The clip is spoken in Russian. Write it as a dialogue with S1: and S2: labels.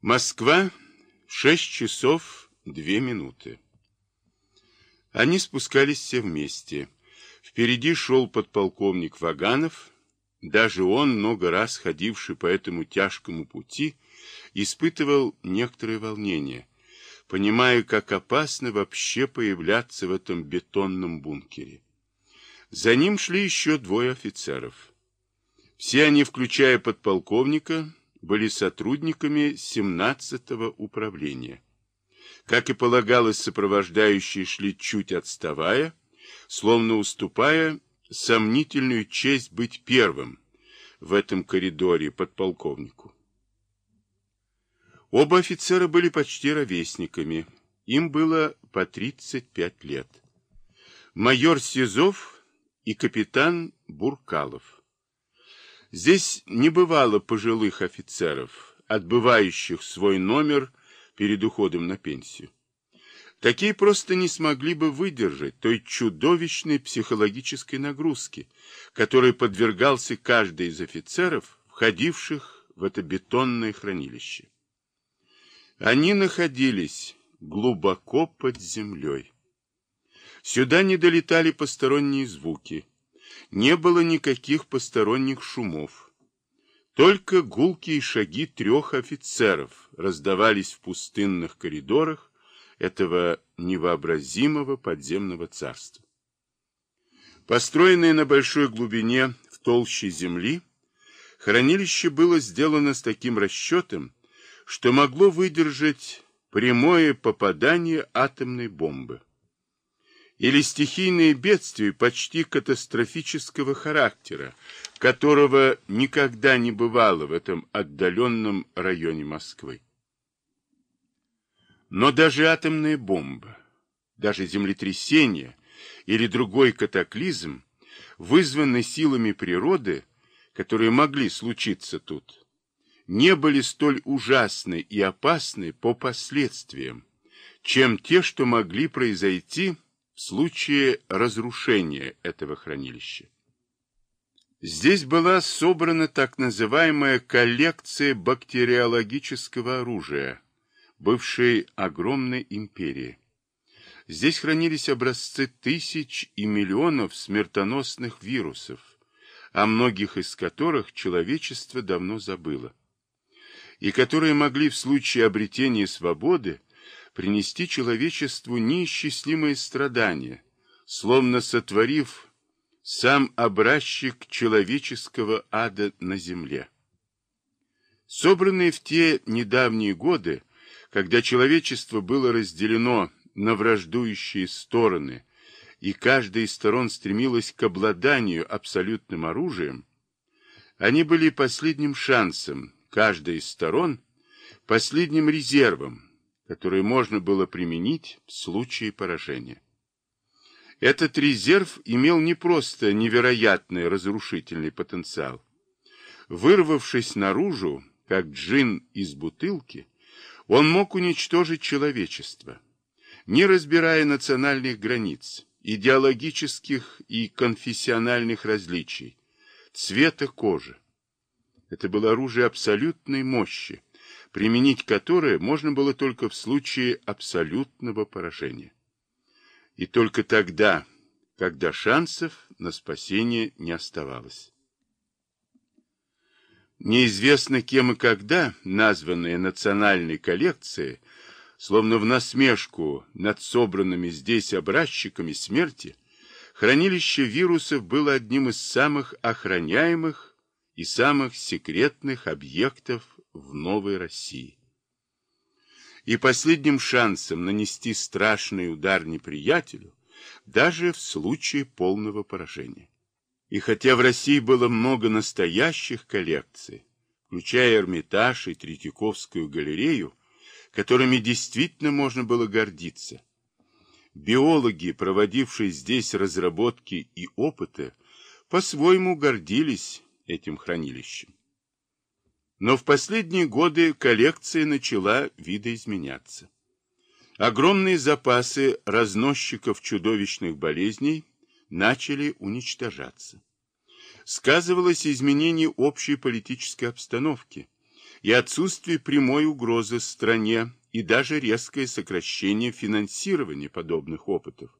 S1: Москва, 6 часов 2 минуты. Они спускались все вместе. Впереди шел подполковник Ваганов. Даже он, много раз ходивший по этому тяжкому пути, испытывал некоторое волнение, понимая, как опасно вообще появляться в этом бетонном бункере. За ним шли еще двое офицеров. Все они, включая подполковника, были сотрудниками 17-го управления. Как и полагалось, сопровождающие шли чуть отставая, словно уступая сомнительную честь быть первым в этом коридоре подполковнику. Оба офицера были почти ровесниками, им было по 35 лет. Майор Сизов и капитан Буркалов. Здесь не бывало пожилых офицеров, отбывающих свой номер перед уходом на пенсию. Такие просто не смогли бы выдержать той чудовищной психологической нагрузки, которой подвергался каждый из офицеров, входивших в это бетонное хранилище. Они находились глубоко под землей. Сюда не долетали посторонние звуки, не было никаких посторонних шумов. Только гулкие шаги трех офицеров раздавались в пустынных коридорах этого невообразимого подземного царства. Построенное на большой глубине в толще земли, хранилище было сделано с таким расчетом, что могло выдержать прямое попадание атомной бомбы или стихийные бедствия почти катастрофического характера, которого никогда не бывало в этом отдаленном районе Москвы. Но даже атомная бомба, даже землетрясение или другой катаклизм, вызванный силами природы, которые могли случиться тут, не были столь ужасны и опасны по последствиям, чем те, что могли произойти в случае разрушения этого хранилища. Здесь была собрана так называемая коллекция бактериологического оружия, бывшей огромной империи. Здесь хранились образцы тысяч и миллионов смертоносных вирусов, о многих из которых человечество давно забыло, и которые могли в случае обретения свободы принести человечеству неисчислимые страдания, словно сотворив сам образчик человеческого ада на земле. Собранные в те недавние годы, когда человечество было разделено на враждующие стороны, и каждая из сторон стремилась к обладанию абсолютным оружием, они были последним шансом каждой из сторон, последним резервом, которые можно было применить в случае поражения. Этот резерв имел не просто невероятный разрушительный потенциал. Вырвавшись наружу, как джин из бутылки, он мог уничтожить человечество, не разбирая национальных границ, идеологических и конфессиональных различий, цвета кожи. Это было оружие абсолютной мощи, применить которое можно было только в случае абсолютного поражения. И только тогда, когда шансов на спасение не оставалось. Неизвестно кем и когда названная национальной коллекцией, словно в насмешку над собранными здесь образчиками смерти, хранилище вирусов было одним из самых охраняемых и самых секретных объектов в новой России. И последним шансом нанести страшный удар неприятелю, даже в случае полного поражения. И хотя в России было много настоящих коллекций, включая Эрмитаж и Третьяковскую галерею, которыми действительно можно было гордиться, биологи, проводившие здесь разработки и опыты, по-своему гордились этим хранилищем. Но в последние годы коллекция начала видоизменяться. Огромные запасы разносчиков чудовищных болезней начали уничтожаться. Сказывалось изменение общей политической обстановки, и отсутствие прямой угрозы стране, и даже резкое сокращение финансирования подобных опытов.